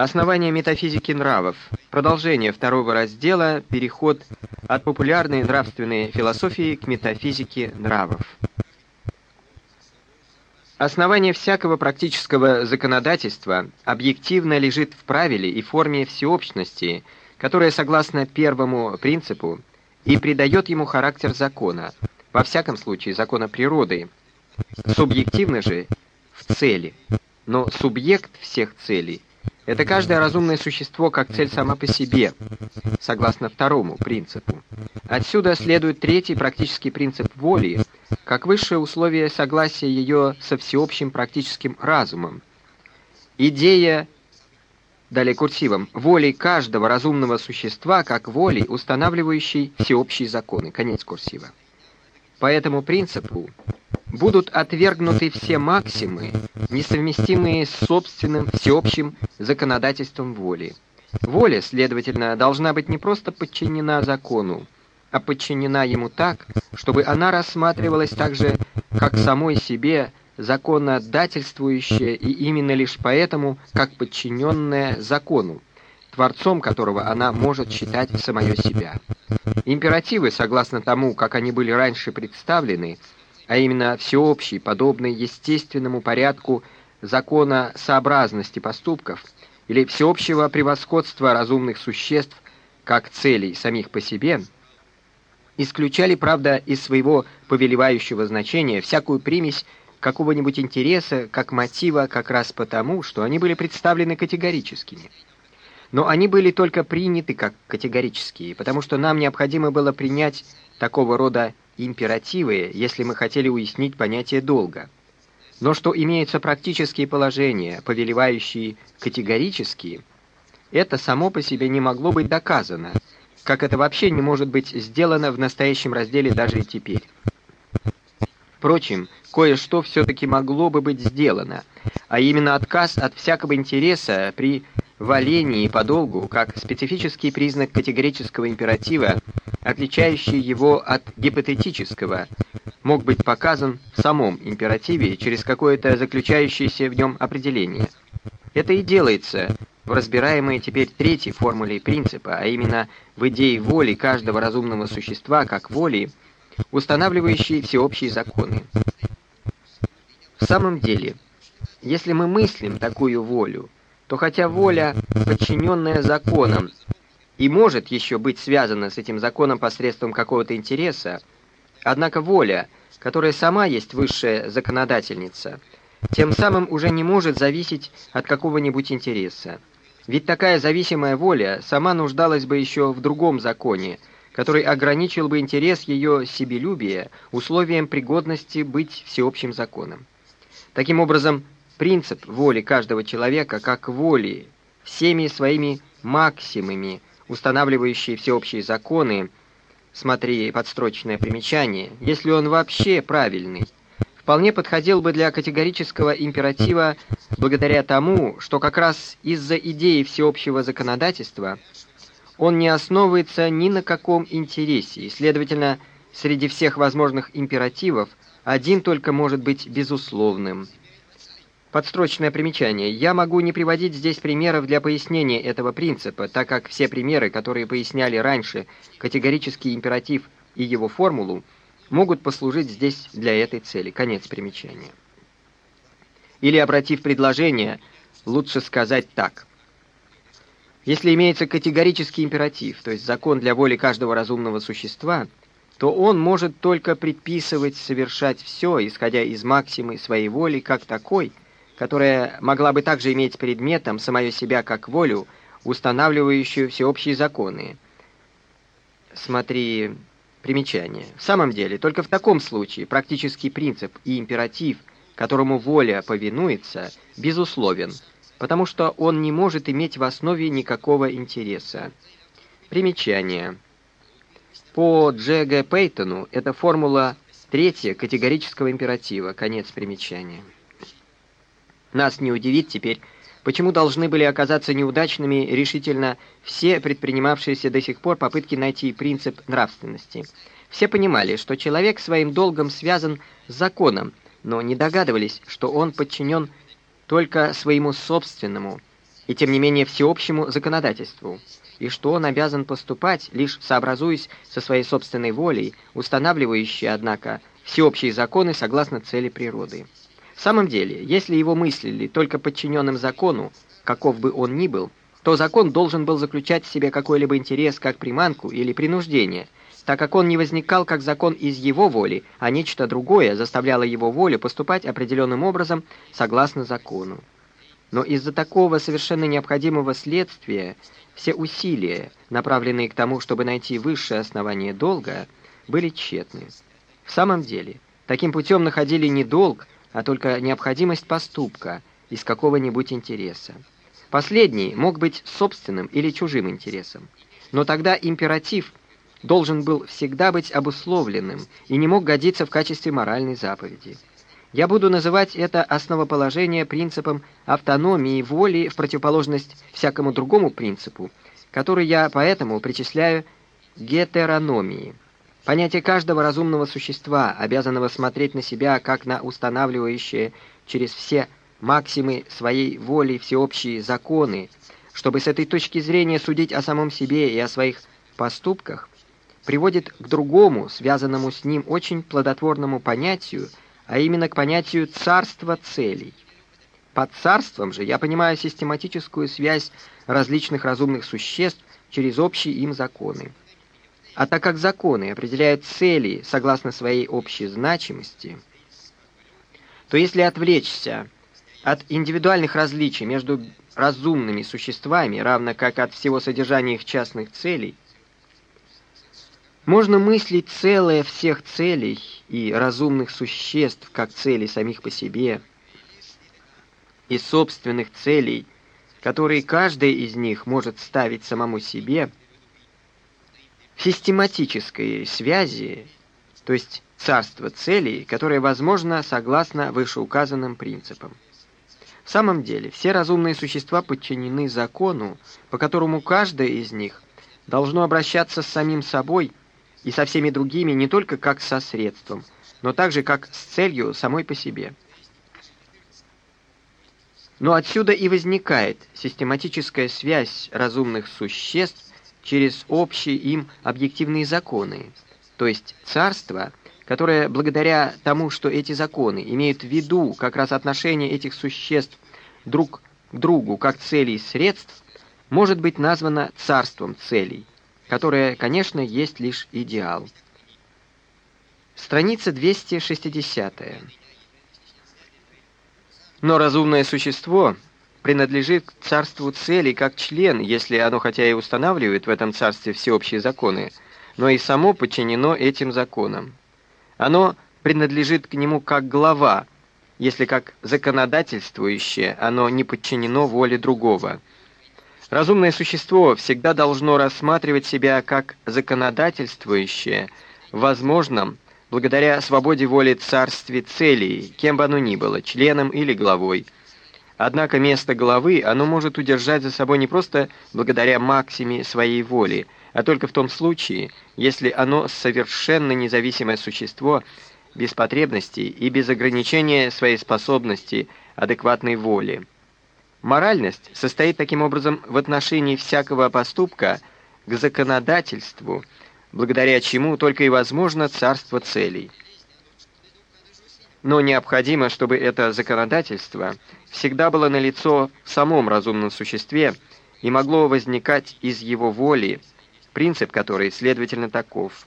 Основание метафизики нравов. Продолжение второго раздела. Переход от популярной нравственной философии к метафизике нравов. Основание всякого практического законодательства объективно лежит в правиле и форме всеобщности, которая, согласно первому принципу, и придает ему характер закона, во всяком случае закона природы, субъективно же в цели. Но субъект всех целей – это каждое разумное существо как цель сама по себе, согласно второму принципу. Отсюда следует третий практический принцип воли – как высшее условие согласия ее со всеобщим практическим разумом. Идея, далее курсивом, волей каждого разумного существа как волей, устанавливающей всеобщие законы. Конец курсива. По этому принципу будут отвергнуты все максимы, несовместимые с собственным всеобщим законодательством воли. Воля, следовательно, должна быть не просто подчинена закону, а подчинена ему так, чтобы она рассматривалась также, как самой себе законодательствующая и именно лишь поэтому, как подчиненная закону, творцом которого она может считать самое себя. Императивы, согласно тому, как они были раньше представлены, а именно всеобщий, подобный естественному порядку закона сообразности поступков или всеобщего превосходства разумных существ как целей самих по себе – исключали, правда, из своего повелевающего значения всякую примесь какого-нибудь интереса, как мотива, как раз потому, что они были представлены категорическими. Но они были только приняты как категорические, потому что нам необходимо было принять такого рода императивы, если мы хотели уяснить понятие долга. Но что имеются практические положения, повелевающие категорические, это само по себе не могло быть доказано, как это вообще не может быть сделано в настоящем разделе даже и теперь. Впрочем, кое-что все-таки могло бы быть сделано, а именно отказ от всякого интереса при валении по долгу, как специфический признак категорического императива, отличающий его от гипотетического, мог быть показан в самом императиве через какое-то заключающееся в нем определение. Это и делается в разбираемой теперь третьей формуле принципа, а именно в идее воли каждого разумного существа как воли, устанавливающей всеобщие законы. В самом деле, если мы мыслим такую волю, то хотя воля, подчиненная законам, и может еще быть связана с этим законом посредством какого-то интереса, однако воля, которая сама есть высшая законодательница, тем самым уже не может зависеть от какого-нибудь интереса. Ведь такая зависимая воля сама нуждалась бы еще в другом законе, который ограничил бы интерес ее себелюбия условием пригодности быть всеобщим законом. Таким образом, принцип воли каждого человека как воли, всеми своими максимами, устанавливающие всеобщие законы, смотри подстрочное примечание, если он вообще правильный, вполне подходил бы для категорического императива благодаря тому, что как раз из-за идеи всеобщего законодательства он не основывается ни на каком интересе, и, следовательно, среди всех возможных императивов один только может быть безусловным. Подстрочное примечание. Я могу не приводить здесь примеров для пояснения этого принципа, так как все примеры, которые поясняли раньше категорический императив и его формулу, могут послужить здесь для этой цели. Конец примечания. Или, обратив предложение, лучше сказать так. Если имеется категорический императив, то есть закон для воли каждого разумного существа, то он может только предписывать совершать все, исходя из максимы своей воли как такой, которая могла бы также иметь предметом самое себя как волю, устанавливающую всеобщие законы. Смотри Примечание. В самом деле, только в таком случае практический принцип и императив, которому воля повинуется, безусловен, потому что он не может иметь в основе никакого интереса. Примечание. По Дж. Пейтону это формула третья категорического императива. Конец примечания. Нас не удивит теперь, Почему должны были оказаться неудачными решительно все предпринимавшиеся до сих пор попытки найти принцип нравственности? Все понимали, что человек своим долгом связан с законом, но не догадывались, что он подчинен только своему собственному, и тем не менее всеобщему законодательству, и что он обязан поступать, лишь сообразуясь со своей собственной волей, устанавливающей, однако, всеобщие законы согласно цели природы. В самом деле, если его мыслили только подчиненным закону, каков бы он ни был, то закон должен был заключать в себе какой-либо интерес как приманку или принуждение, так как он не возникал как закон из его воли, а нечто другое заставляло его волю поступать определенным образом согласно закону. Но из-за такого совершенно необходимого следствия все усилия, направленные к тому, чтобы найти высшее основание долга, были тщетны. В самом деле, таким путем находили не долг, а только необходимость поступка из какого-нибудь интереса. Последний мог быть собственным или чужим интересом. Но тогда императив должен был всегда быть обусловленным и не мог годиться в качестве моральной заповеди. Я буду называть это основоположение принципом автономии воли в противоположность всякому другому принципу, который я поэтому причисляю гетерономии. Понятие каждого разумного существа, обязанного смотреть на себя как на устанавливающее через все максимы своей воли всеобщие законы, чтобы с этой точки зрения судить о самом себе и о своих поступках, приводит к другому, связанному с ним очень плодотворному понятию, а именно к понятию царства целей. Под царством же я понимаю систематическую связь различных разумных существ через общие им законы. А так как законы определяют цели согласно своей общей значимости, то если отвлечься от индивидуальных различий между разумными существами, равно как от всего содержания их частных целей, можно мыслить целое всех целей и разумных существ как цели самих по себе, и собственных целей, которые каждая из них может ставить самому себе, систематической связи, то есть царство целей, которое возможно согласно вышеуказанным принципам. В самом деле, все разумные существа подчинены закону, по которому каждое из них должно обращаться с самим собой и со всеми другими не только как со средством, но также как с целью самой по себе. Но отсюда и возникает систематическая связь разумных существ через общие им объективные законы, то есть царство – которая благодаря тому, что эти законы имеют в виду как раз отношение этих существ друг к другу как целей и средств, может быть названа царством целей, которое, конечно, есть лишь идеал. Страница 260. Но разумное существо принадлежит царству целей как член, если оно хотя и устанавливает в этом царстве всеобщие законы, но и само подчинено этим законам. Оно принадлежит к нему как глава, если как законодательствующее оно не подчинено воле другого. Разумное существо всегда должно рассматривать себя как законодательствующее, возможном, благодаря свободе воли царстве целей, кем бы оно ни было, членом или главой. Однако место главы оно может удержать за собой не просто благодаря максиме своей воли, а только в том случае, если оно совершенно независимое существо, без потребностей и без ограничения своей способности, адекватной воли. Моральность состоит таким образом в отношении всякого поступка к законодательству, благодаря чему только и возможно царство целей. Но необходимо, чтобы это законодательство всегда было налицо в самом разумном существе и могло возникать из его воли, принцип который, следовательно, таков.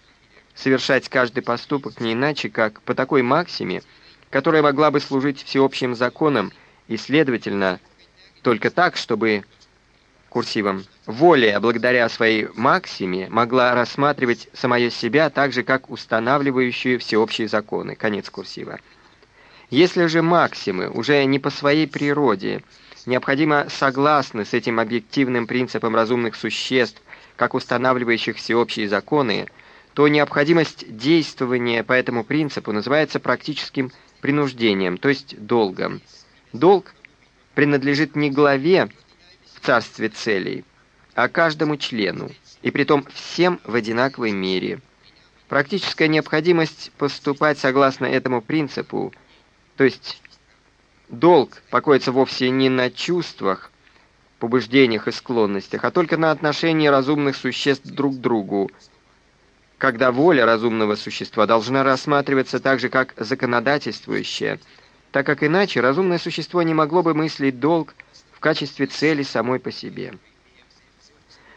Совершать каждый поступок не иначе, как по такой максиме, которая могла бы служить всеобщим законом и, следовательно, только так, чтобы курсивом воля, благодаря своей максиме, могла рассматривать самое себя так же, как устанавливающую всеобщие законы. Конец курсива. Если же максимы уже не по своей природе необходимо согласны с этим объективным принципом разумных существ, как устанавливающих всеобщие законы, то необходимость действования по этому принципу называется практическим принуждением, то есть долгом. Долг принадлежит не главе в царстве целей, а каждому члену, и притом всем в одинаковой мере. Практическая необходимость поступать согласно этому принципу, то есть долг покоится вовсе не на чувствах, побуждениях и склонностях, а только на отношении разумных существ друг к другу, когда воля разумного существа должна рассматриваться так же, как законодательствующая, так как иначе разумное существо не могло бы мыслить долг в качестве цели самой по себе.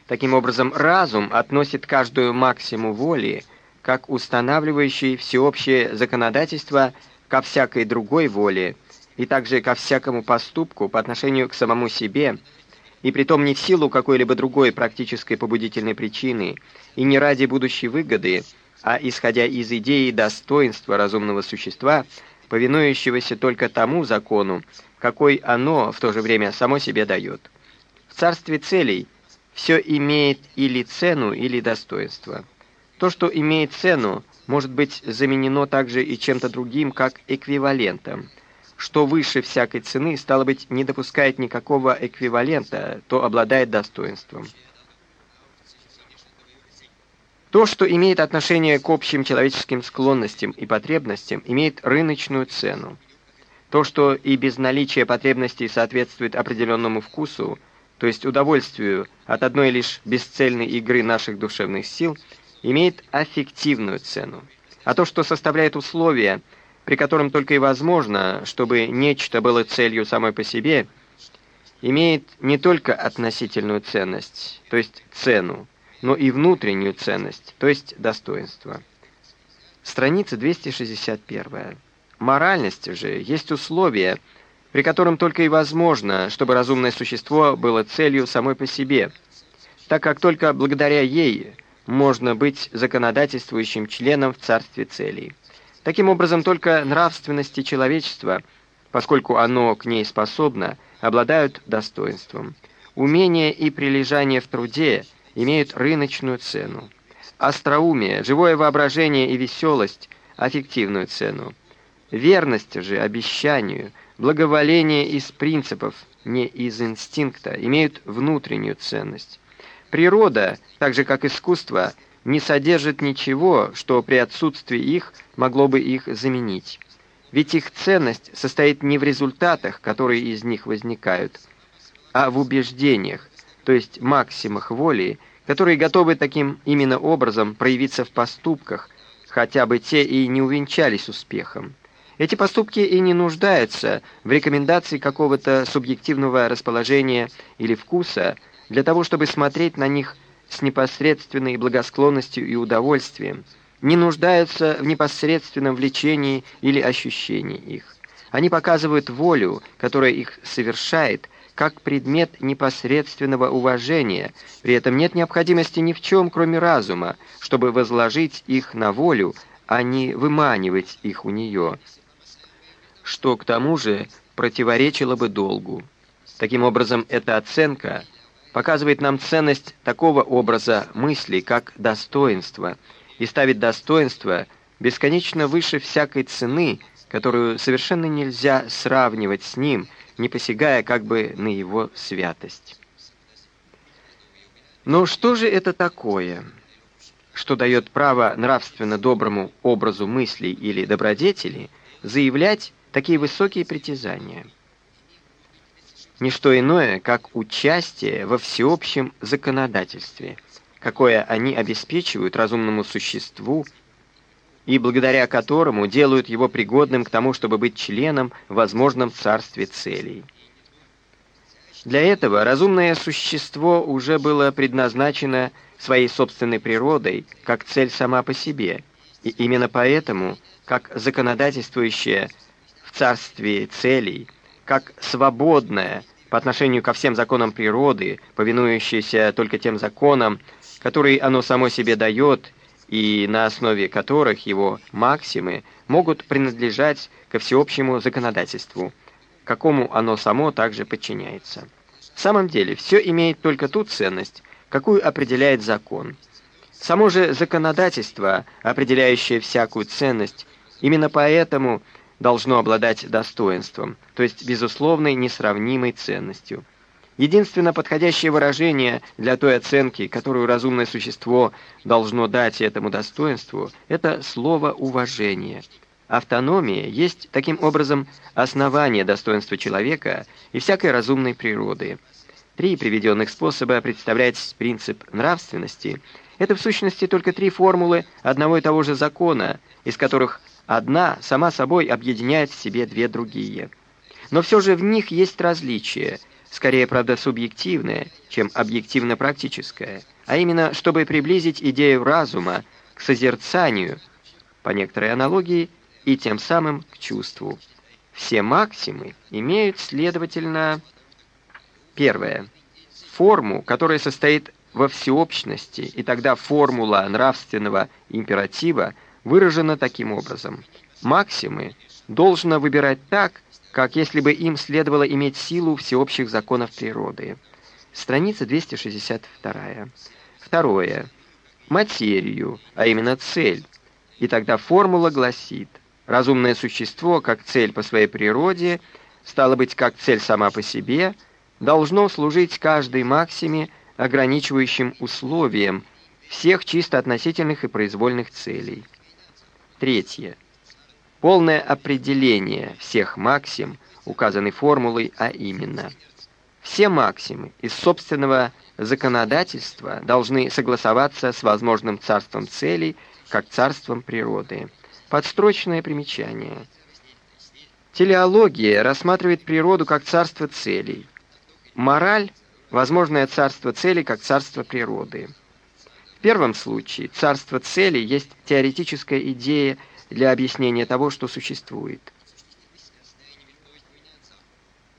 Таким образом, разум относит каждую максиму воли, как устанавливающий всеобщее законодательство ко всякой другой воле, и также ко всякому поступку по отношению к самому себе, и притом не в силу какой-либо другой практической побудительной причины, и не ради будущей выгоды, а исходя из идеи достоинства разумного существа, повинующегося только тому закону, какой оно в то же время само себе дает. В царстве целей все имеет или цену, или достоинство. То, что имеет цену, может быть заменено также и чем-то другим, как эквивалентом – что выше всякой цены, стало быть, не допускает никакого эквивалента, то обладает достоинством. То, что имеет отношение к общим человеческим склонностям и потребностям, имеет рыночную цену. То, что и без наличия потребностей соответствует определенному вкусу, то есть удовольствию от одной лишь бесцельной игры наших душевных сил, имеет аффективную цену. А то, что составляет условия – при котором только и возможно, чтобы нечто было целью самой по себе, имеет не только относительную ценность, то есть цену, но и внутреннюю ценность, то есть достоинство. Страница 261. Моральность же есть условие, при котором только и возможно, чтобы разумное существо было целью самой по себе, так как только благодаря ей можно быть законодательствующим членом в царстве целей. Таким образом, только нравственности человечества, поскольку оно к ней способно, обладают достоинством. Умение и прилежание в труде имеют рыночную цену. Остроумие, живое воображение и веселость – аффективную цену. Верность же обещанию, благоволение из принципов, не из инстинкта, имеют внутреннюю ценность. Природа, так же как искусство – не содержит ничего, что при отсутствии их могло бы их заменить. Ведь их ценность состоит не в результатах, которые из них возникают, а в убеждениях, то есть максимах воли, которые готовы таким именно образом проявиться в поступках, хотя бы те и не увенчались успехом. Эти поступки и не нуждаются в рекомендации какого-то субъективного расположения или вкуса для того, чтобы смотреть на них с непосредственной благосклонностью и удовольствием, не нуждаются в непосредственном влечении или ощущении их. Они показывают волю, которая их совершает, как предмет непосредственного уважения, при этом нет необходимости ни в чем, кроме разума, чтобы возложить их на волю, а не выманивать их у нее, что к тому же противоречило бы долгу. Таким образом, эта оценка – показывает нам ценность такого образа мысли, как достоинство, и ставит достоинство бесконечно выше всякой цены, которую совершенно нельзя сравнивать с ним, не посягая как бы на его святость. Но что же это такое, что дает право нравственно доброму образу мыслей или добродетели заявлять такие высокие притязания? Не что иное, как участие во всеобщем законодательстве, какое они обеспечивают разумному существу и благодаря которому делают его пригодным к тому, чтобы быть членом в возможном царстве целей. Для этого разумное существо уже было предназначено своей собственной природой как цель сама по себе, и именно поэтому, как законодательствующее в царстве целей – как свободное по отношению ко всем законам природы, повинующееся только тем законам, которые оно само себе дает и на основе которых его максимы могут принадлежать ко всеобщему законодательству, какому оно само также подчиняется. В самом деле, все имеет только ту ценность, какую определяет закон. Само же законодательство, определяющее всякую ценность, именно поэтому – должно обладать достоинством, то есть безусловной несравнимой ценностью. Единственно подходящее выражение для той оценки, которую разумное существо должно дать этому достоинству, это слово «уважение». Автономия есть, таким образом, основание достоинства человека и всякой разумной природы. Три приведенных способа представлять принцип нравственности – это в сущности только три формулы одного и того же закона, из которых одна сама собой объединяет в себе две другие. Но все же в них есть различие, скорее, правда, субъективное, чем объективно-практическое, а именно, чтобы приблизить идею разума к созерцанию, по некоторой аналогии, и тем самым к чувству. Все максимы имеют, следовательно, первое, форму, которая состоит во всеобщности, и тогда формула нравственного императива выражена таким образом. Максимы должно выбирать так, как если бы им следовало иметь силу всеобщих законов природы. Страница 262. Второе. Материю, а именно цель. И тогда формула гласит – Разумное существо, как цель по своей природе, стало быть, как цель сама по себе, должно служить каждой максиме ограничивающим условием всех чисто относительных и произвольных целей. Третье. Полное определение всех максим, указанной формулой, а именно все максимы из собственного законодательства должны согласоваться с возможным царством целей, как царством природы. Подстрочное примечание. Телеология рассматривает природу как царство целей. Мораль – возможное царство целей как царство природы. В первом случае царство целей есть теоретическая идея для объяснения того, что существует.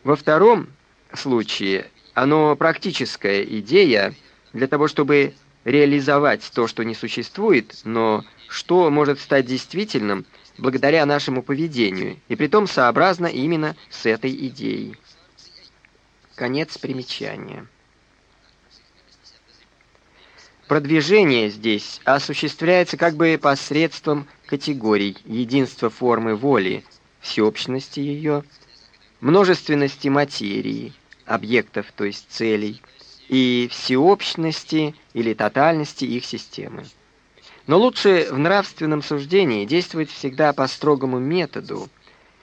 Во втором случае оно практическая идея для того, чтобы реализовать то, что не существует, но что может стать действительным благодаря нашему поведению, и притом сообразно именно с этой идеей. Конец примечания. Продвижение здесь осуществляется как бы посредством категорий единства формы воли, всеобщности ее, множественности материи, объектов, то есть целей, и всеобщности или тотальности их системы. Но лучше в нравственном суждении действовать всегда по строгому методу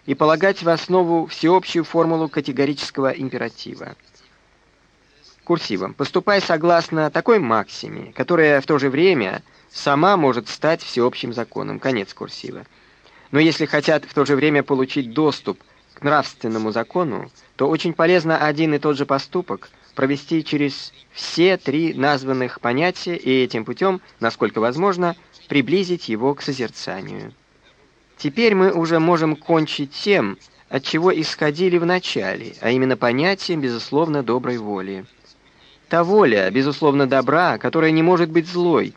и полагать в основу всеобщую формулу категорического императива. Курсивом. Поступай согласно такой максиме, которая в то же время сама может стать всеобщим законом. Конец курсива. Но если хотят в то же время получить доступ к нравственному закону, то очень полезно один и тот же поступок – провести через все три названных понятия и этим путем, насколько возможно, приблизить его к созерцанию. Теперь мы уже можем кончить тем, от чего исходили в начале, а именно понятием, безусловно, доброй воли. Та воля, безусловно, добра, которая не может быть злой,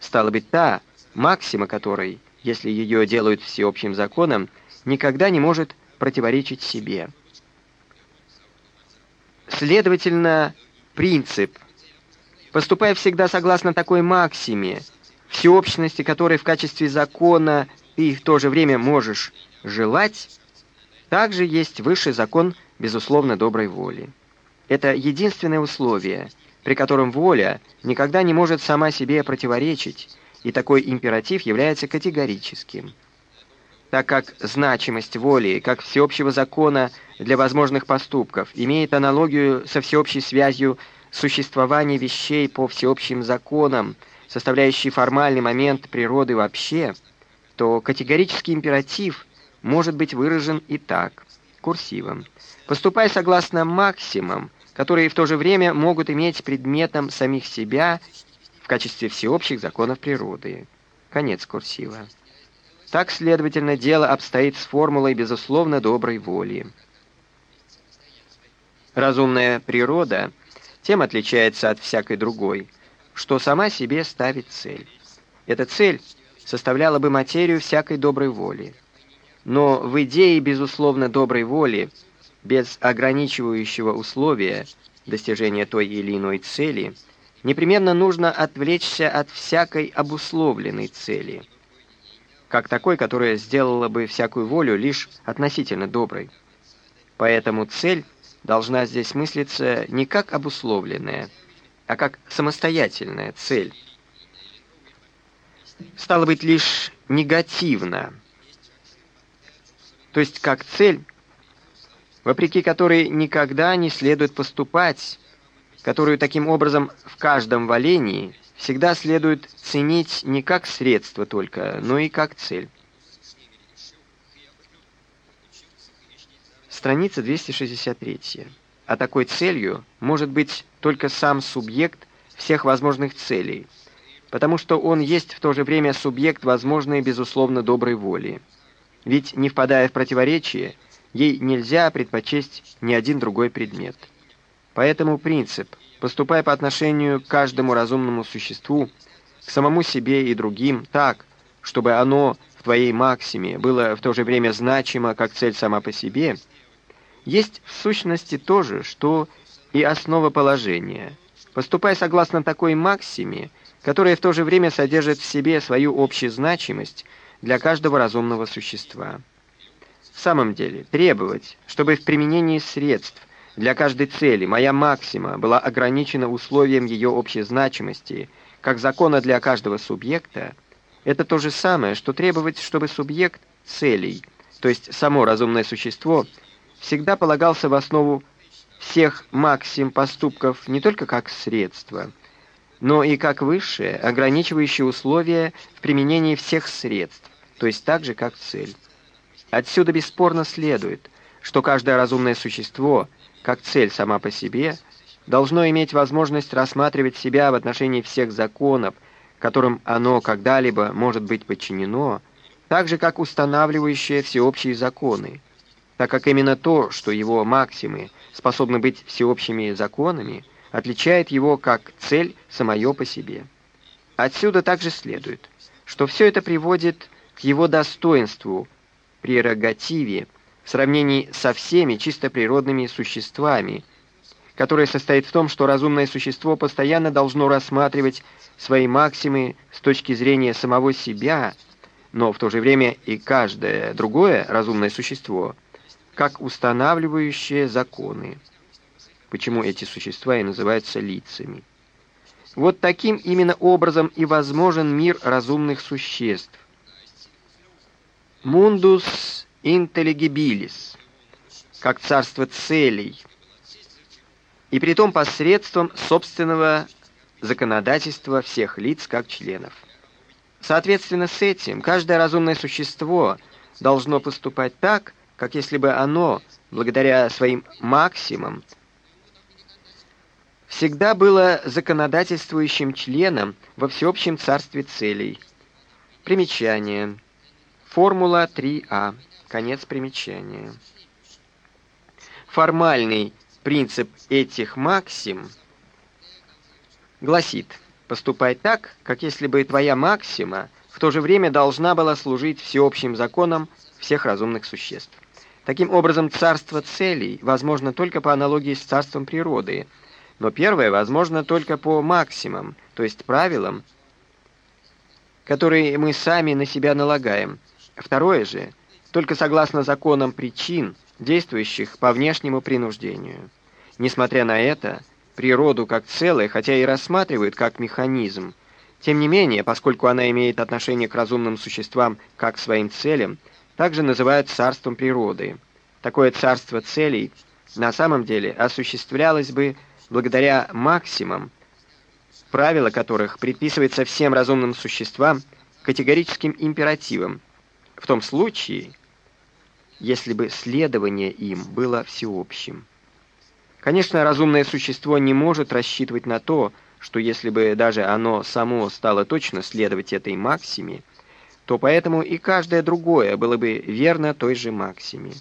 стала быть та, максима которой, если ее делают всеобщим законом, никогда не может противоречить себе. Следовательно, принцип, поступая всегда согласно такой максиме, всеобщности которой в качестве закона ты в то же время можешь желать, также есть высший закон, безусловно, доброй воли. Это единственное условие, при котором воля никогда не может сама себе противоречить, и такой императив является категорическим так как значимость воли, как всеобщего закона для возможных поступков, имеет аналогию со всеобщей связью существования вещей по всеобщим законам, составляющий формальный момент природы вообще, то категорический императив может быть выражен и так, курсивом. Поступай согласно максимам, которые в то же время могут иметь предметом самих себя в качестве всеобщих законов природы. Конец курсива. Так, следовательно, дело обстоит с формулой безусловно доброй воли. Разумная природа тем отличается от всякой другой, что сама себе ставит цель. Эта цель составляла бы материю всякой доброй воли. Но в идее безусловно доброй воли, без ограничивающего условия достижения той или иной цели, непременно нужно отвлечься от всякой обусловленной цели – как такой, которая сделала бы всякую волю лишь относительно доброй. Поэтому цель должна здесь мыслиться не как обусловленная, а как самостоятельная цель. Стало быть, лишь негативно, то есть как цель, вопреки которой никогда не следует поступать, которую таким образом в каждом валении всегда следует ценить не как средство только, но и как цель. Страница 263. А такой целью может быть только сам субъект всех возможных целей, потому что он есть в то же время субъект возможной, безусловно, доброй воли. Ведь, не впадая в противоречие, ей нельзя предпочесть ни один другой предмет. Поэтому принцип, поступая по отношению к каждому разумному существу, к самому себе и другим, так, чтобы оно в твоей максиме было в то же время значимо, как цель сама по себе, есть в сущности то же, что и основа положения. Поступай согласно такой максиме, которая в то же время содержит в себе свою общую значимость для каждого разумного существа. В самом деле, требовать, чтобы в применении средств для каждой цели моя максима была ограничена условием ее общей значимости, как закона для каждого субъекта, это то же самое, что требовать, чтобы субъект целей, то есть само разумное существо, всегда полагался в основу всех максим поступков не только как средство, но и как высшее, ограничивающее условие в применении всех средств, то есть так же, как цель. Отсюда бесспорно следует, что каждое разумное существо, как цель сама по себе, должно иметь возможность рассматривать себя в отношении всех законов, которым оно когда-либо может быть подчинено, так же, как устанавливающее всеобщие законы, так как именно то, что его максимы способны быть всеобщими законами, отличает его как цель самое по себе. Отсюда также следует, что все это приводит к его достоинству, прерогативе, в сравнении со всеми чисто природными существами, которое состоит в том, что разумное существо постоянно должно рассматривать свои максимы с точки зрения самого себя, но в то же время и каждое другое разумное существо, как устанавливающее законы. Почему эти существа и называются лицами. Вот таким именно образом и возможен мир разумных существ, Мундус интеллигибилис, как царство целей, и притом посредством собственного законодательства всех лиц как членов. Соответственно с этим каждое разумное существо должно поступать так, как если бы оно, благодаря своим максимам, всегда было законодательствующим членом во всеобщем царстве целей. Примечание. Формула 3А. Конец примечания. Формальный принцип этих максим гласит, поступай так, как если бы твоя максима в то же время должна была служить всеобщим законам всех разумных существ. Таким образом, царство целей возможно только по аналогии с царством природы, но первое возможно только по максимам, то есть правилам, которые мы сами на себя налагаем – Второе же, только согласно законам причин, действующих по внешнему принуждению. Несмотря на это, природу как целое, хотя и рассматривают как механизм, тем не менее, поскольку она имеет отношение к разумным существам как к своим целям, также называют царством природы. Такое царство целей на самом деле осуществлялось бы благодаря максимам, правила которых предписывается всем разумным существам категорическим императивом, в том случае, если бы следование им было всеобщим. Конечно, разумное существо не может рассчитывать на то, что если бы даже оно само стало точно следовать этой максиме, то поэтому и каждое другое было бы верно той же максиме.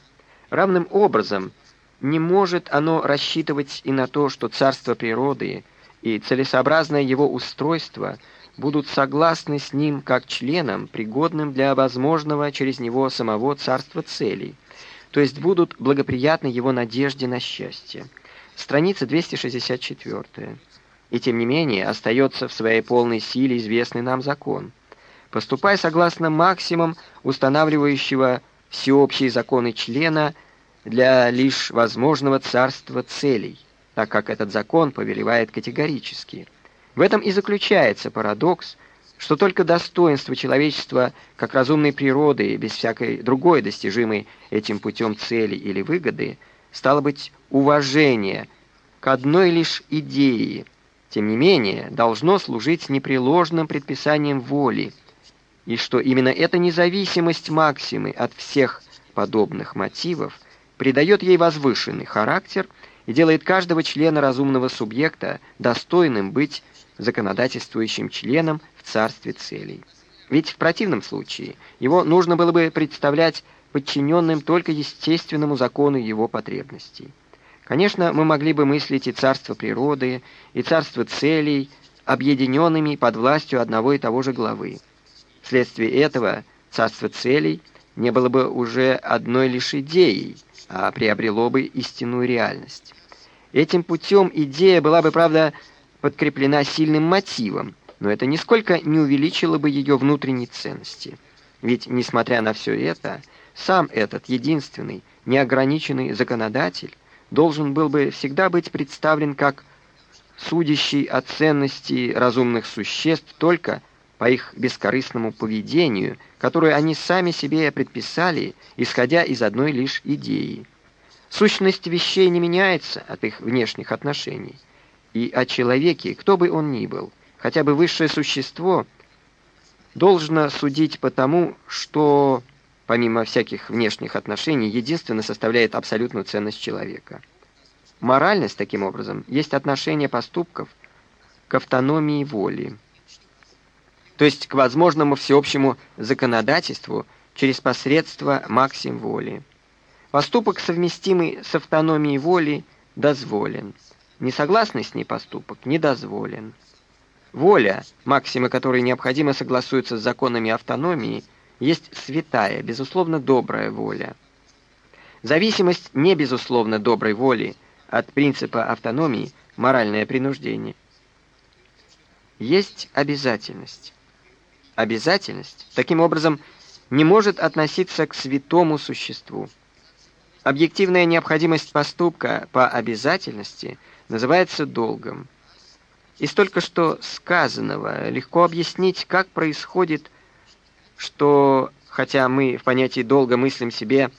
Равным образом, не может оно рассчитывать и на то, что царство природы и целесообразное его устройство – будут согласны с ним как членам, пригодным для возможного через него самого царства целей, то есть будут благоприятны его надежде на счастье. Страница 264. И тем не менее остается в своей полной силе известный нам закон. Поступай согласно максимум устанавливающего всеобщие законы члена для лишь возможного царства целей, так как этот закон повелевает категорически – в этом и заключается парадокс, что только достоинство человечества как разумной природы, без всякой другой достижимой этим путем цели или выгоды, стало быть уважение к одной лишь идее, тем не менее, должно служить непреложным предписанием воли, и что именно эта независимость максимы от всех подобных мотивов придает ей возвышенный характер и делает каждого члена разумного субъекта достойным быть законодательствующим членом в царстве целей. Ведь в противном случае его нужно было бы представлять подчиненным только естественному закону его потребностей. Конечно, мы могли бы мыслить и царство природы, и царство целей, объединенными под властью одного и того же главы. Вследствие этого царство целей не было бы уже одной лишь идеей, а приобрело бы истинную реальность. Этим путем идея была бы, правда, подкреплена сильным мотивом, но это нисколько не увеличило бы ее внутренней ценности. Ведь, несмотря на все это, сам этот единственный, неограниченный законодатель должен был бы всегда быть представлен как судящий о ценности разумных существ только по их бескорыстному поведению, которое они сами себе предписали, исходя из одной лишь идеи. Сущность вещей не меняется от их внешних отношений, и о человеке, кто бы он ни был, хотя бы высшее существо, должно судить по тому, что помимо всяких внешних отношений, единственно составляет абсолютную ценность человека. Моральность, таким образом, есть отношение поступков к автономии воли, то есть к возможному всеобщему законодательству через посредство максим воли. Поступок, совместимый с автономией воли, дозволен. Несогласный с ней поступок не дозволен. Воля, максимы которой необходимо согласуются с законами автономии – есть святая, безусловно добрая воля. Зависимость не безусловно доброй воли от принципа автономии – моральное принуждение. Есть обязательность. Обязательность, таким образом, не может относиться к святому существу. Объективная необходимость поступка по обязательности называется долгом. Из только что сказанного легко объяснить, как происходит что, хотя мы в понятии долга мыслим себе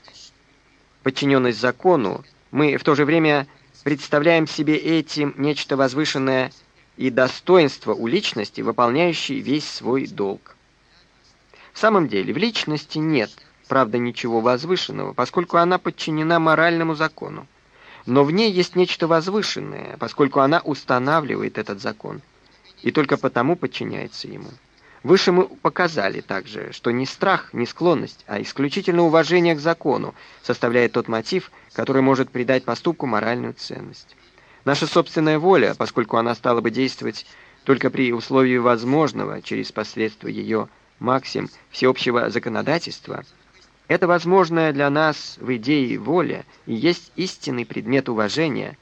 подчиненность закону, мы в то же время представляем себе этим нечто возвышенное и достоинство у личности, выполняющей весь свой долг. В самом деле, в личности нет, правда, ничего возвышенного, поскольку она подчинена моральному закону. Но в ней есть нечто возвышенное, поскольку она устанавливает этот закон, и только потому подчиняется ему. Выше мы показали также, что не страх, не склонность, а исключительно уважение к закону составляет тот мотив, который может придать поступку моральную ценность. Наша собственная воля, поскольку она стала бы действовать только при условии возможного через посредство ее максим всеобщего законодательства, это возможное для нас в идее воля и есть истинный предмет уважения,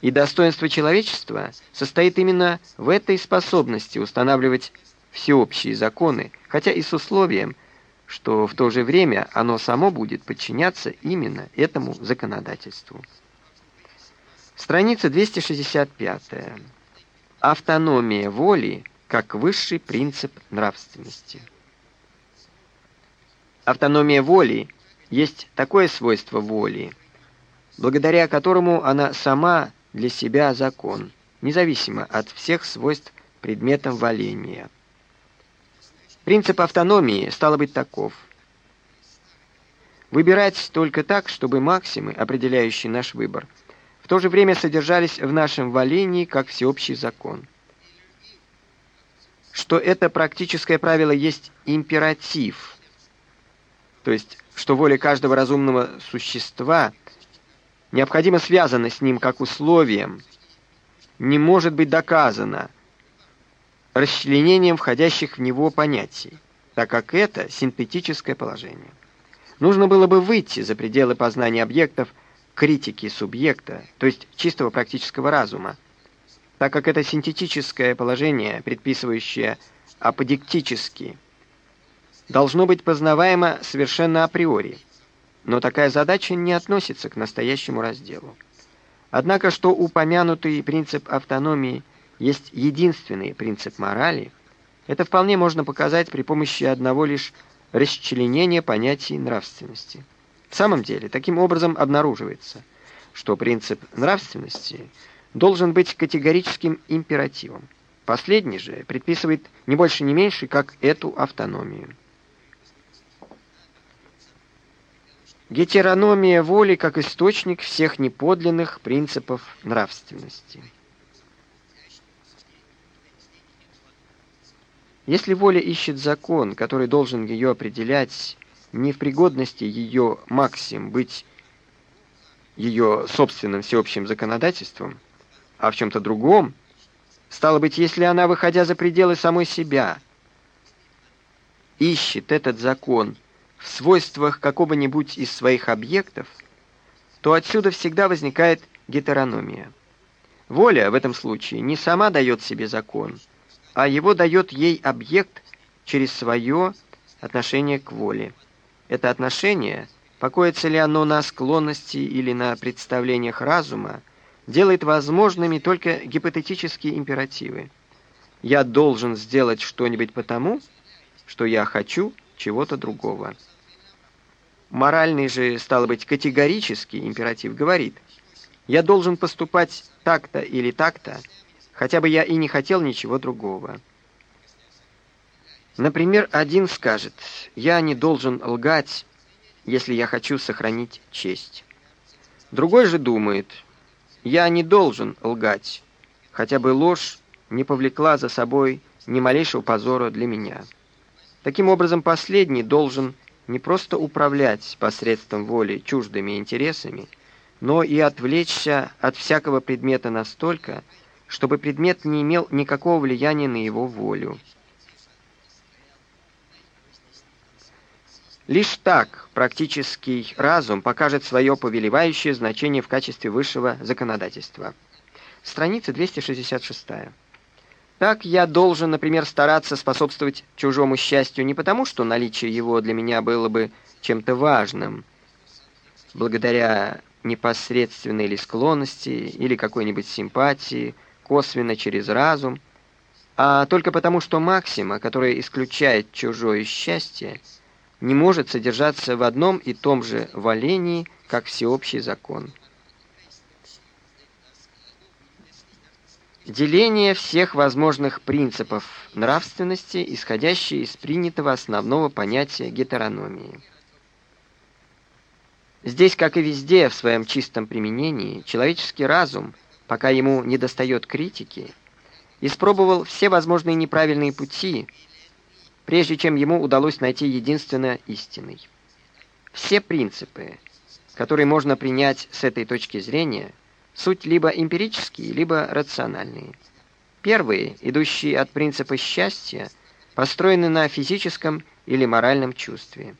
и достоинство человечества состоит именно в этой способности устанавливать всеобщие законы, хотя и с условием, что в то же время оно само будет подчиняться именно этому законодательству. Страница 265. Автономия воли как высший принцип нравственности. Автономия воли есть такое свойство воли, благодаря которому она сама для себя закон, независимо от всех свойств предметом валения. Принцип автономии стало быть таков. Выбирать только так, чтобы максимы, определяющие наш выбор, в то же время содержались в нашем валении как всеобщий закон. Что это практическое правило есть императив, то есть что воля каждого разумного существа необходимо связана с ним как условием, не может быть доказано – расчленением входящих в него понятий, так как это синтетическое положение. Нужно было бы выйти за пределы познания объектов критики субъекта, то есть чистого практического разума, так как это синтетическое положение, предписывающее аподиктически, должно быть познаваемо совершенно априори. Но такая задача не относится к настоящему разделу. Однако, что упомянутый принцип автономии есть единственный принцип морали, это вполне можно показать при помощи одного лишь расчленения понятий нравственности. В самом деле, таким образом обнаруживается, что принцип нравственности должен быть категорическим императивом. Последний же предписывает не больше, не меньше, как эту автономию. Гетерономия воли как источник всех неподлинных принципов нравственности. Если воля ищет закон, который должен ее определять не в пригодности ее максим быть ее собственным всеобщим законодательством, а в чем-то другом, стало быть, если она, выходя за пределы самой себя, ищет этот закон в свойствах какого-нибудь из своих объектов, то отсюда всегда возникает гетерономия. Воля в этом случае не сама дает себе закон, а его дает ей объект через свое отношение к воле. Это отношение, покоится ли оно на склонности или на представлениях разума, делает возможными только гипотетические императивы. Я должен сделать что-нибудь потому, что я хочу чего-то другого. Моральный же, стало быть, категорический императив говорит, я должен поступать так-то или так-то, хотя бы я и не хотел ничего другого. Например, один скажет, я не должен лгать, если я хочу сохранить честь. Другой же думает, я не должен лгать, хотя бы ложь не повлекла за собой ни малейшего позора для меня. Таким образом, последний должен не просто управлять посредством воли чуждыми интересами, но и отвлечься от всякого предмета настолько, чтобы предмет не имел никакого влияния на его волю. Лишь так практический разум покажет свое повелевающее значение в качестве высшего законодательства. Страница 266. Так я должен, например, стараться способствовать чужому счастью не потому, что наличие его для меня было бы чем-то важным, благодаря непосредственной или склонности, или какой-нибудь симпатии, косвенно через разум, а только потому, что максима, которая исключает чужое счастье, не может содержаться в одном и том же валении, как всеобщий закон. Деление всех возможных принципов нравственности, исходящие из принятого основного понятия гетерономии. Здесь, как и везде в своем чистом применении, человеческий разум – пока ему не достает критики, испробовал все возможные неправильные пути, прежде чем ему удалось найти единственно истинный. Все принципы, которые можно принять с этой точки зрения, суть либо эмпирические, либо рациональные. Первые, идущие от принципа счастья, построены на физическом или моральном чувстве.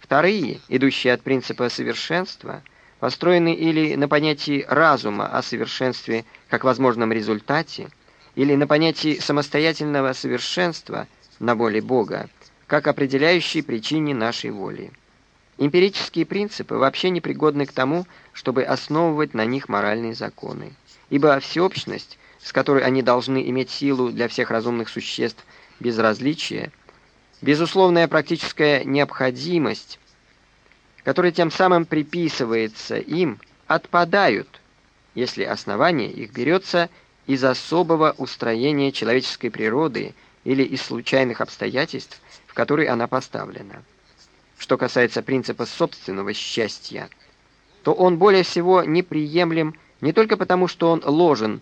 Вторые, идущие от принципа совершенства, построены или на понятии разума о совершенстве как возможном результате, или на понятии самостоятельного совершенства на воле Бога, как определяющей причине нашей воли. Эмпирические принципы вообще не пригодны к тому, чтобы основывать на них моральные законы, ибо всеобщность, с которой они должны иметь силу для всех разумных существ без различия, безусловная практическая необходимость который тем самым приписывается им, отпадают, если основание их берется из особого устроения человеческой природы или из случайных обстоятельств, в которые она поставлена. Что касается принципа собственного счастья, то он более всего неприемлем не только потому, что он ложен,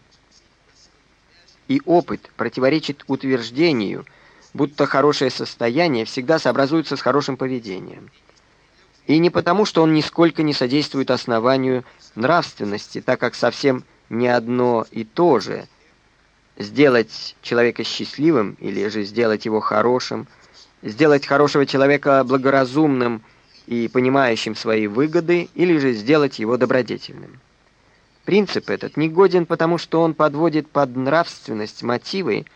и опыт противоречит утверждению, будто хорошее состояние всегда сообразуется с хорошим поведением. И не потому, что он нисколько не содействует основанию нравственности, так как совсем не одно и то же сделать человека счастливым или же сделать его хорошим, сделать хорошего человека благоразумным и понимающим свои выгоды, или же сделать его добродетельным. Принцип этот не годен, потому что он подводит под нравственность мотивы,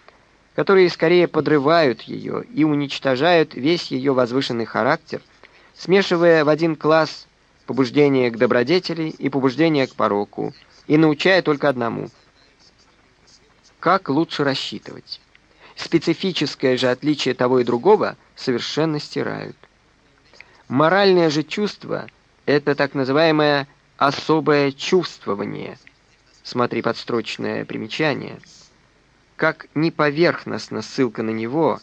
которые скорее подрывают ее и уничтожают весь ее возвышенный характер – смешивая в один класс побуждение к добродетели и побуждение к пороку, и научая только одному – как лучше рассчитывать. Специфическое же отличие того и другого совершенно стирают. Моральное же чувство – это так называемое особое чувствование, Смотри подстрочное примечание. Как неповерхностна ссылка на него,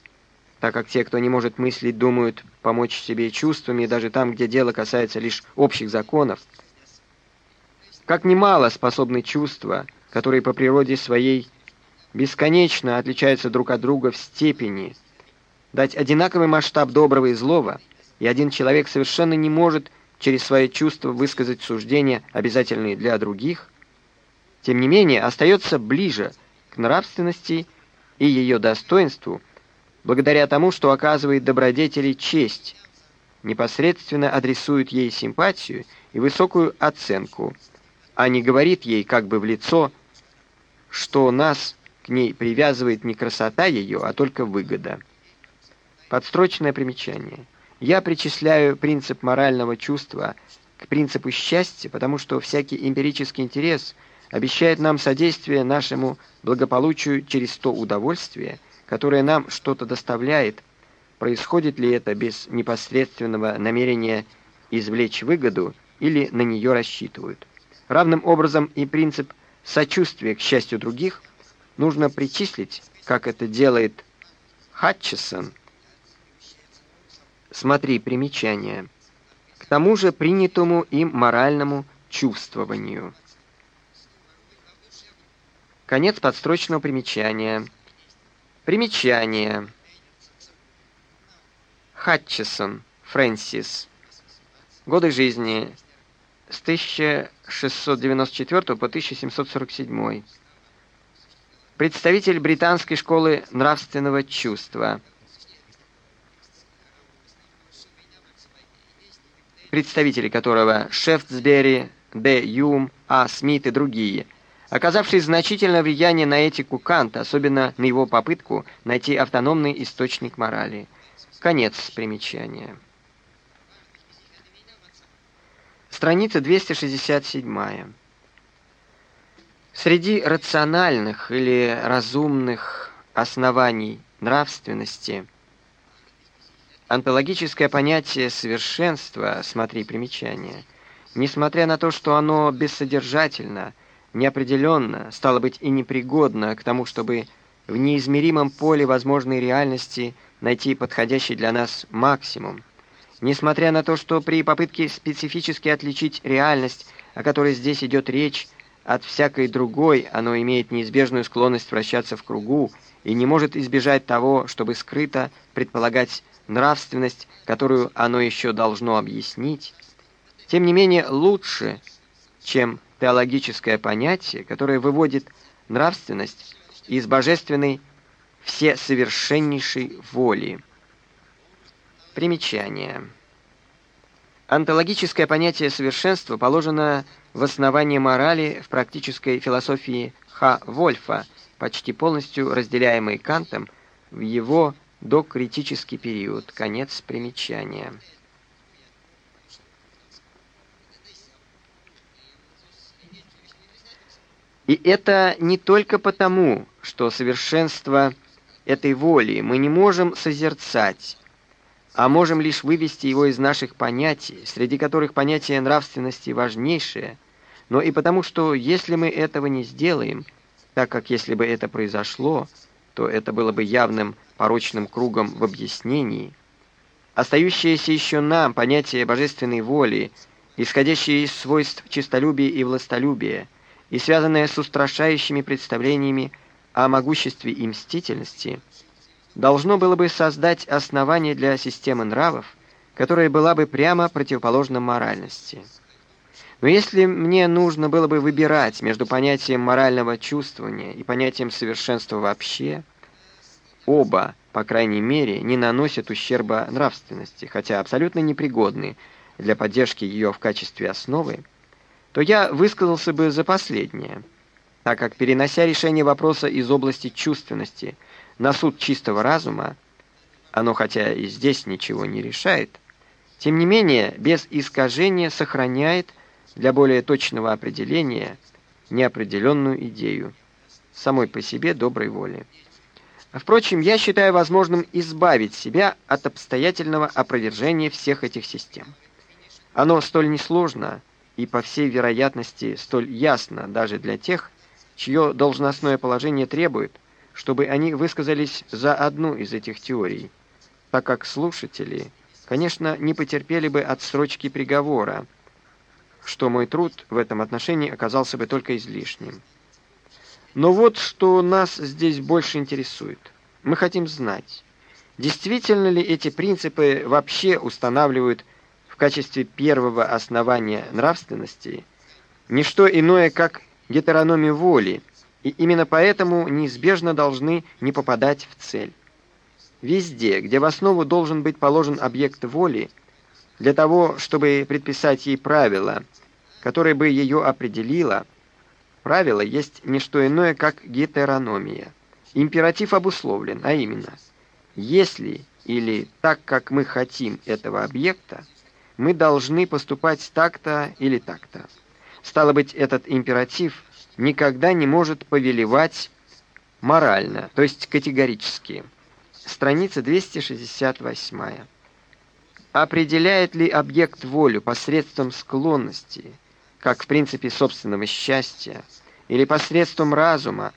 так как те, кто не может мыслить, думают помочь себе чувствами, даже там, где дело касается лишь общих законов. Как немало способны чувства, которые по природе своей бесконечно отличаются друг от друга в степени, дать одинаковый масштаб доброго и злого, и один человек совершенно не может через свои чувства высказать суждения, обязательные для других, тем не менее остается ближе к нравственности и ее достоинству, благодаря тому, что оказывает добродетели честь, непосредственно адресует ей симпатию и высокую оценку, а не говорит ей как бы в лицо, что нас к ней привязывает не красота ее, а только выгода. Подстрочное примечание. Я причисляю принцип морального чувства к принципу счастья, потому что всякий эмпирический интерес обещает нам содействие нашему благополучию через то удовольствие, которое нам что-то доставляет, происходит ли это без непосредственного намерения извлечь выгоду или на нее рассчитывают. Равным образом и принцип сочувствия к счастью других нужно причислить, как это делает Хатчесон. Смотри примечание. К тому же принятому им моральному чувствованию. Конец подстрочного примечания. Примечание. Хатчесон, Фрэнсис. Годы жизни с 1694 по 1747 представитель британской школы нравственного чувства. Представители которого Шефтсбери, Д. Юм, А. Смит и другие, оказавшие значительное влияние на этику Канта, особенно на его попытку найти автономный источник морали. Конец примечания. Страница 267. Среди рациональных или разумных оснований нравственности онтологическое понятие совершенства, смотри примечание, несмотря на то, что оно бессодержательно, неопределенно, стало быть и непригодно к тому, чтобы в неизмеримом поле возможной реальности найти подходящий для нас максимум, несмотря на то, что при попытке специфически отличить реальность, о которой здесь идет речь, от всякой другой оно имеет неизбежную склонность вращаться в кругу и не может избежать того, чтобы скрыто предполагать нравственность, которую оно еще должно объяснить. Тем не менее, лучше, чем теологическое понятие, которое выводит нравственность из божественной всесовершеннейшей воли. Примечание. Онтологическое понятие совершенства положено в основании морали в практической философии Х. Вольфа, почти полностью разделяемой Кантом в его докритический период. Конец примечания. И это не только потому, что совершенство этой воли мы не можем созерцать, а можем лишь вывести его из наших понятий, среди которых понятие нравственности важнейшее, но и потому, что если мы этого не сделаем, так как если бы это произошло, то это было бы явным порочным кругом в объяснении, остающееся еще нам понятие божественной воли, исходящее из свойств честолюбия и властолюбия, и связанное с устрашающими представлениями о могуществе и мстительности – должно было бы создать основание для системы нравов, которая была бы прямо противоположна моральности. Но если мне нужно было бы выбирать между понятием морального чувствования и понятием совершенства вообще, оба, по крайней мере, не наносят ущерба нравственности, хотя абсолютно непригодны для поддержки ее в качестве основы, то я высказался бы за последнее, так как перенося решение вопроса из области чувственности – на суд чистого разума, оно хотя и здесь ничего не решает, тем не менее без искажения сохраняет для более точного определения неопределенную идею самой по себе доброй воли. Впрочем, я считаю возможным избавить себя от обстоятельного опровержения всех этих систем. Оно столь несложно и, по всей вероятности, столь ясно даже для тех, чье должностное положение требует, чтобы они высказались за одну из этих теорий, так как слушатели, конечно, не потерпели бы отсрочки приговора, что мой труд в этом отношении оказался бы только излишним. Но вот что нас здесь больше интересует. Мы хотим знать, действительно ли эти принципы вообще устанавливают в качестве первого основания нравственности не что иное, как гетерономию воли, и именно поэтому неизбежно должны не попадать в цель. Везде, где в основу должен быть положен объект воли, для того, чтобы предписать ей правила, которое бы ее определило, правило есть не что иное, как гетерономия. Императив обусловлен, а именно, если или так, как мы хотим этого объекта, мы должны поступать так-то или так-то. Стало быть, этот императив никогда не может повелевать морально, то есть категорически. Страница 268. Определяет ли объект волю посредством склонности, как в принципе собственного счастья, или посредством разума,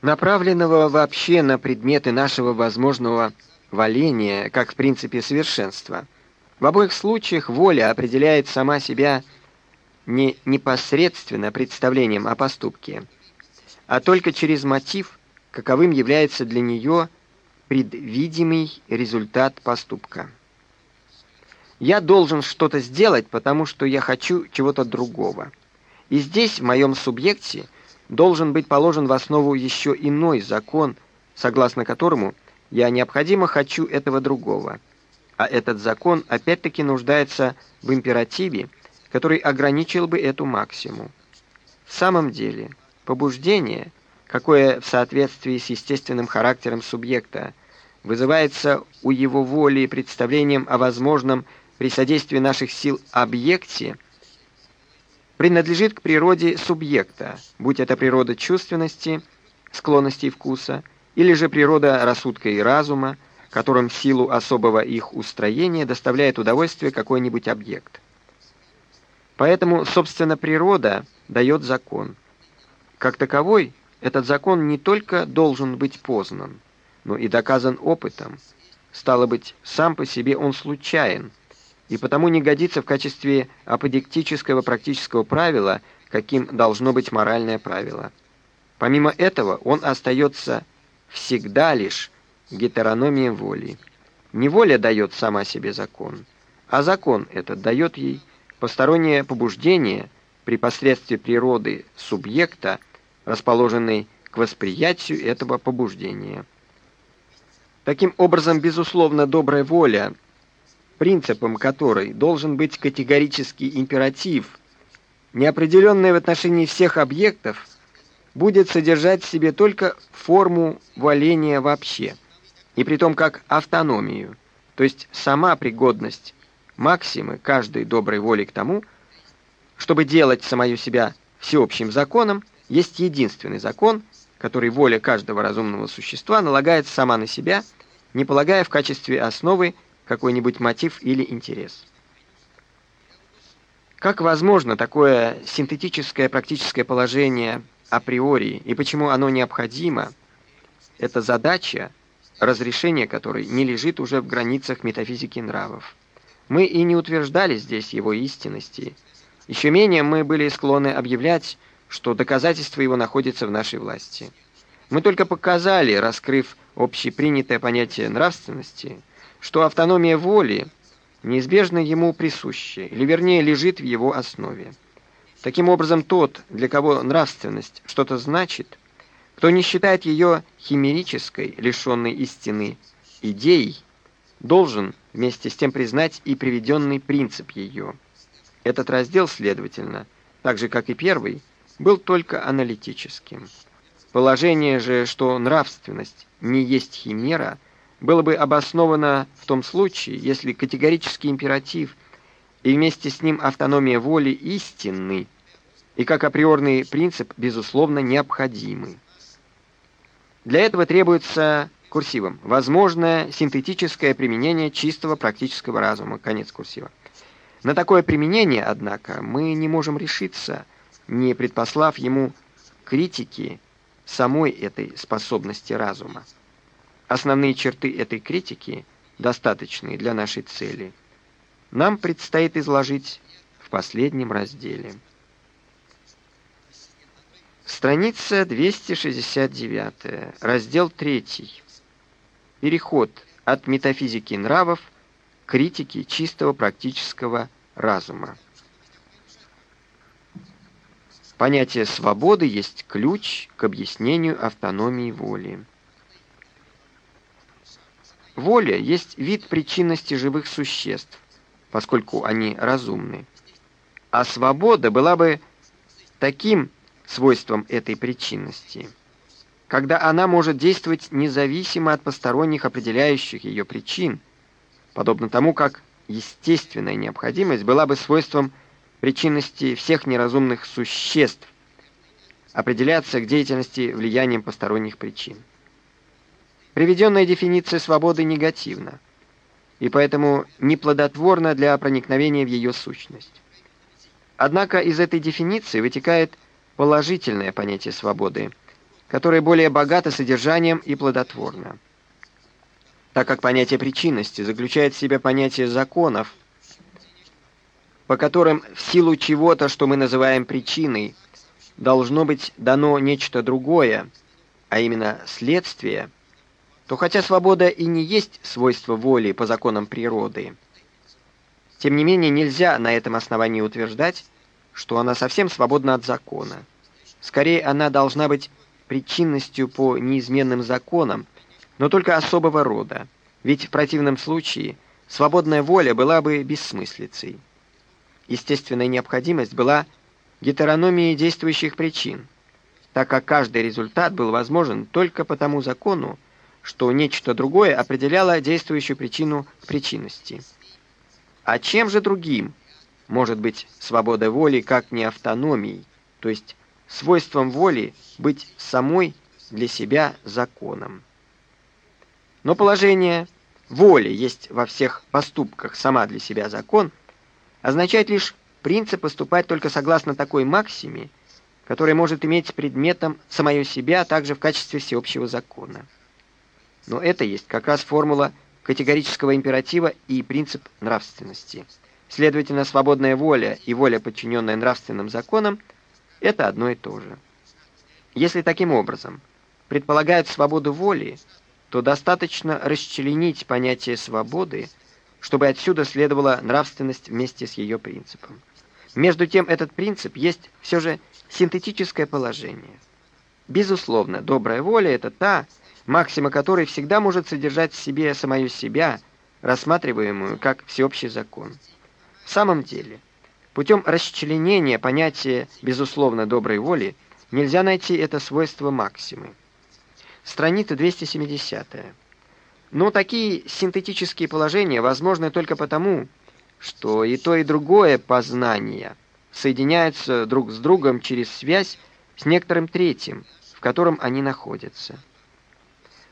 направленного вообще на предметы нашего возможного валения, как в принципе совершенства. В обоих случаях воля определяет сама себя не непосредственно представлением о поступке, а только через мотив, каковым является для нее предвидимый результат поступка. Я должен что-то сделать, потому что я хочу чего-то другого. И здесь, в моем субъекте, должен быть положен в основу еще иной закон, согласно которому я необходимо хочу этого другого. А этот закон опять-таки нуждается в императиве, который ограничил бы эту максиму. В самом деле, побуждение, какое в соответствии с естественным характером субъекта вызывается у его воли и представлением о возможном при содействии наших сил объекте, принадлежит к природе субъекта, будь это природа чувственности, склонностей вкуса, или же природа рассудка и разума, которым в силу особого их устроения доставляет удовольствие какой-нибудь объект. Поэтому, собственно, природа дает закон. Как таковой, этот закон не только должен быть познан, но и доказан опытом. Стало быть, сам по себе он случайен – и потому не годится в качестве аподектического практического правила, каким должно быть моральное правило. Помимо этого, он остается всегда лишь гетерономией воли. Не воля дает сама себе закон, а закон этот дает ей постороннее побуждение при посредстве природы субъекта, расположенной к восприятию этого побуждения. Таким образом, безусловно, добрая воля принципом которой должен быть категорический императив, неопределенный в отношении всех объектов, будет содержать в себе только форму валения вообще, и при том как автономию, то есть сама пригодность максимы каждой доброй воли к тому, чтобы делать самую себя всеобщим законом, есть единственный закон, который воля каждого разумного существа налагает сама на себя, не полагая в качестве основы какой-нибудь мотив или интерес. Как возможно такое синтетическое практическое положение априори и почему оно необходимо? Это задача, разрешение которой не лежит уже в границах метафизики нравов. Мы и не утверждали здесь его истинности. Еще менее мы были склонны объявлять, что доказательство его находится в нашей власти. Мы только показали, раскрыв общепринятое понятие нравственности – что автономия воли неизбежно ему присуща, или вернее лежит в его основе. Таким образом, тот, для кого нравственность что-то значит, кто не считает ее химерической, лишенной истины, идеей, должен вместе с тем признать и приведенный принцип ее. Этот раздел, следовательно, так же как и первый, был только аналитическим. Положение же, что нравственность не есть химера – было бы обосновано в том случае, если категорический императив и вместе с ним автономия воли истинны, и как априорный принцип, безусловно, необходимы. Для этого требуется курсивом возможное синтетическое применение чистого практического разума. Конец курсива. На такое применение, однако, мы не можем решиться, не предпослав ему критики самой этой способности разума. Основные черты этой критики, достаточные для нашей цели, нам предстоит изложить в последнем разделе. Страница 269, раздел 3. Переход от метафизики нравов к критике чистого практического разума. Понятие свободы есть ключ к объяснению автономии воли. Воля есть вид причинности живых существ, поскольку они разумны. А свобода была бы таким свойством этой причинности, когда она может действовать независимо от посторонних определяющих ее причин, подобно тому, как естественная необходимость была бы свойством причинности всех неразумных существ, определяться к деятельности влиянием посторонних причин. Приведенная дефиниция свободы негативна, и поэтому неплодотворна для проникновения в ее сущность. Однако из этой дефиниции вытекает положительное понятие свободы, которое более богато содержанием и плодотворно. Так как понятие причинности заключает в себе понятие законов, по которым в силу чего-то, что мы называем причиной, должно быть дано нечто другое, а именно следствие, то хотя свобода и не есть свойство воли по законам природы, тем не менее нельзя на этом основании утверждать, что она совсем свободна от закона. Скорее, она должна быть причинностью по неизменным законам, но только особого рода, ведь в противном случае свободная воля была бы бессмыслицей естественная необходимость была гетерономией действующих причин, так как каждый результат был возможен только по тому закону, что нечто другое определяло действующую причину причинности. А чем же другим может быть свобода воли, как не автономией, то есть свойством воли быть самой для себя законом? Но положение воли есть во всех поступках сама для себя закон – означает лишь принцип поступать только согласно такой максиме, который может иметь предметом самое себя, а также в качестве всеобщего закона. Но это есть как раз формула категорического императива и принцип нравственности. Следовательно, свободная воля и воля, подчиненная нравственным законам, это одно и то же. Если таким образом предполагают свободу воли, то достаточно расчленить понятие свободы – чтобы отсюда следовала нравственность вместе с ее принципом. Между тем, этот принцип есть все же синтетическое положение. Безусловно, добрая воля — это та, максима которой всегда может содержать в себе самую себя, рассматриваемую как всеобщий закон. В самом деле, путем расчленения понятия безусловно доброй воли нельзя найти это свойство максимы. Страница 270. Но такие синтетические положения возможны только потому, что и то, и другое познание соединяются друг с другом через связь с некоторым третьим, в котором они находятся.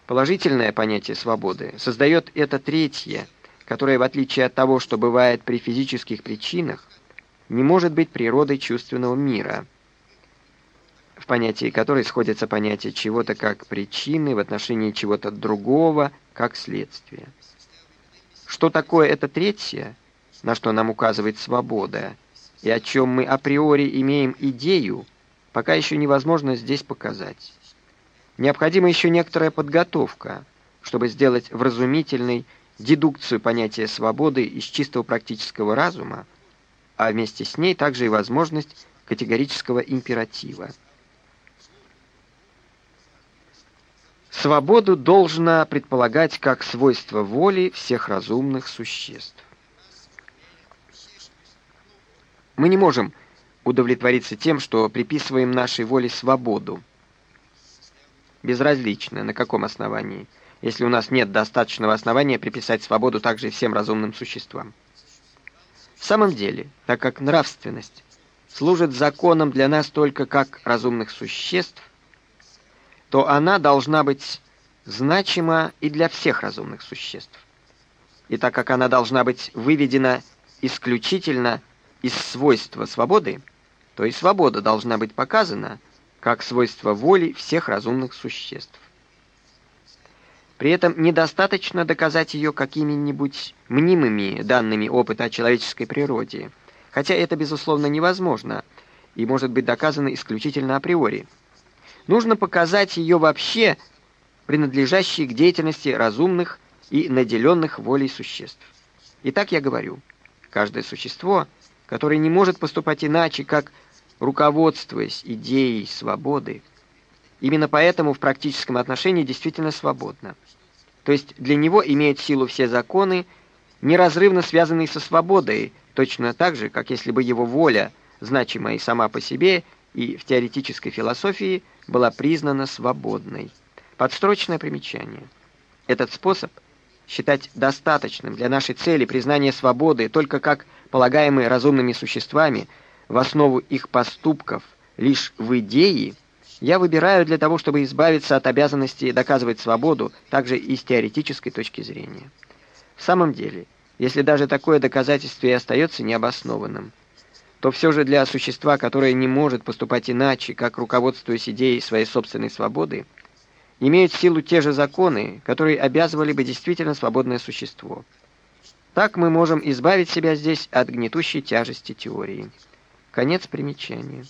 Положительное понятие свободы создает это третье, которое, в отличие от того, что бывает при физических причинах, не может быть природой чувственного мира – в понятии которой сходятся понятия чего-то как причины в отношении чего-то другого как следствие. Что такое это третье, на что нам указывает свобода, и о чем мы априори имеем идею, пока еще невозможно здесь показать. Необходима еще некоторая подготовка, чтобы сделать вразумительной дедукцию понятия свободы из чистого практического разума, а вместе с ней также и возможность категорического императива. Свободу должна предполагать как свойство воли всех разумных существ. Мы не можем удовлетвориться тем, что приписываем нашей воле свободу. Безразлично, на каком основании, если у нас нет достаточного основания приписать свободу также всем разумным существам. В самом деле, так как нравственность служит законом для нас только как разумных существ, то она должна быть значима и для всех разумных существ. И так как она должна быть выведена исключительно из свойства свободы, то и свобода должна быть показана как свойство воли всех разумных существ. При этом недостаточно доказать ее какими-нибудь мнимыми данными опыта о человеческой природе, хотя это, безусловно, невозможно и может быть доказано исключительно априори. Нужно показать ее вообще принадлежащей к деятельности разумных и наделенных волей существ. Итак, я говорю, каждое существо, которое не может поступать иначе, как руководствуясь идеей свободы, именно поэтому в практическом отношении действительно свободно. То есть для него имеют силу все законы, неразрывно связанные со свободой, точно так же, как если бы его воля, значимая и сама по себе, и в теоретической философии была признана свободной. Подстрочное примечание. Этот способ считать достаточным для нашей цели признания свободы только как полагаемые разумными существами в основу их поступков лишь в идее – я выбираю для того, чтобы избавиться от обязанности доказывать свободу, также и с теоретической точки зрения. В самом деле, если даже такое доказательство и остается необоснованным, то все же для существа, которое не может поступать иначе, как руководствуясь идеей своей собственной свободы, имеют силу те же законы, которые обязывали бы действительно свободное существо. Так мы можем избавить себя здесь от гнетущей тяжести теории. Конец примечания.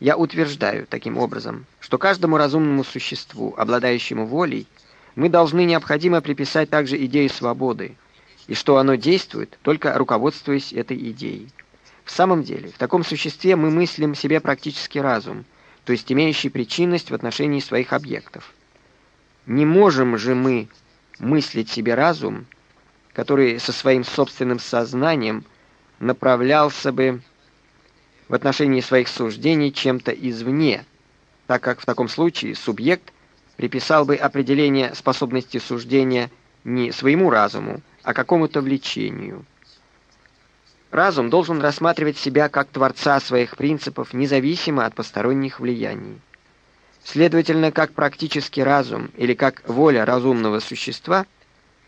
Я утверждаю таким образом, что каждому разумному существу, обладающему волей, мы должны необходимо приписать также идею свободы, и что оно действует, только руководствуясь этой идеей. В самом деле, в таком существе мы мыслим себе практически разум, то есть имеющий причинность в отношении своих объектов. Не можем же мы мыслить себе разум, который со своим собственным сознанием направлялся бы в отношении своих суждений чем-то извне, так как в таком случае субъект приписал бы определение способности суждения не своему разуму, а какому-то влечению. Разум должен рассматривать себя как творца своих принципов, независимо от посторонних влияний. Следовательно, как практический разум или как воля разумного существа,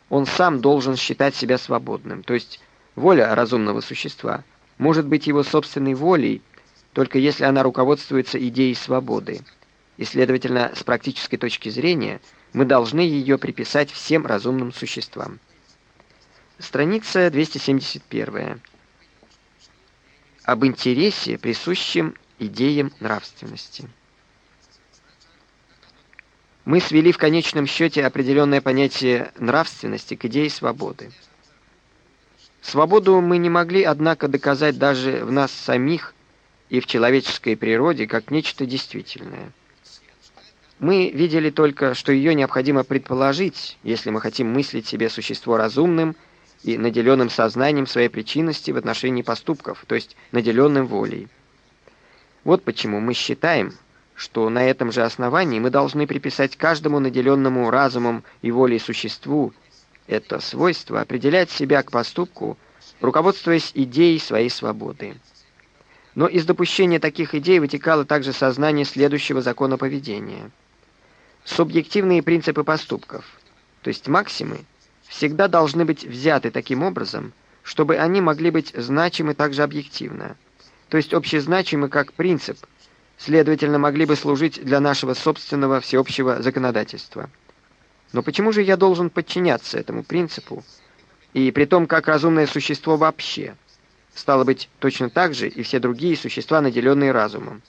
он сам должен считать себя свободным, то есть воля разумного существа – может быть его собственной волей, только если она руководствуется идеей свободы. И, следовательно, с практической точки зрения, мы должны ее приписать всем разумным существам. Страница 271. Об интересе, присущем идеям нравственности. Мы свели в конечном счете определенное понятие нравственности к идее свободы. Свободу мы не могли, однако, доказать даже в нас самих и в человеческой природе как нечто действительное. Мы видели только, что ее необходимо предположить, если мы хотим мыслить себе существо разумным и наделенным сознанием своей причинности в отношении поступков, то есть наделенным волей. Вот почему мы считаем, что на этом же основании мы должны приписать каждому наделенному разумом и волей существу это свойство определять себя к поступку, руководствуясь идеей своей свободы. Но из допущения таких идей вытекало также сознание следующего закона поведения. Субъективные принципы поступков, то есть максимы, всегда должны быть взяты таким образом, чтобы они могли быть значимы также объективно, то есть общезначимы как принцип, следовательно, могли бы служить для нашего собственного всеобщего законодательства. Но почему же я должен подчиняться этому принципу, и при том как разумное существо вообще? Стало быть, точно так же и все другие существа, наделенные разумом.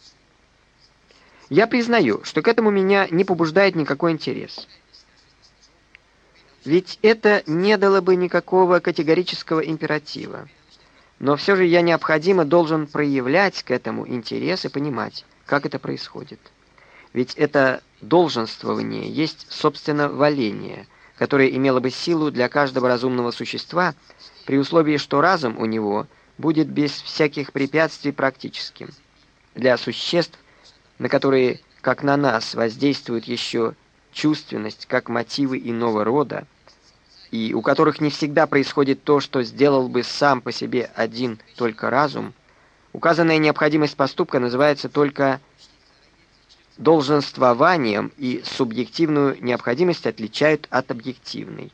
Я признаю, что к этому меня не побуждает никакой интерес. Ведь это не дало бы никакого категорического императива. Но все же я необходимо должен проявлять к этому интерес и понимать, как это происходит. Ведь это долженствование есть, собственно, валение, которое имело бы силу для каждого разумного существа при условии, что разум у него будет без всяких препятствий практическим. Для существ, на которые, как на нас, воздействует еще чувственность, как мотивы иного рода, и у которых не всегда происходит то, что сделал бы сам по себе один только разум, указанная необходимость поступка называется только долженствованием и субъективную необходимость отличают от объективной.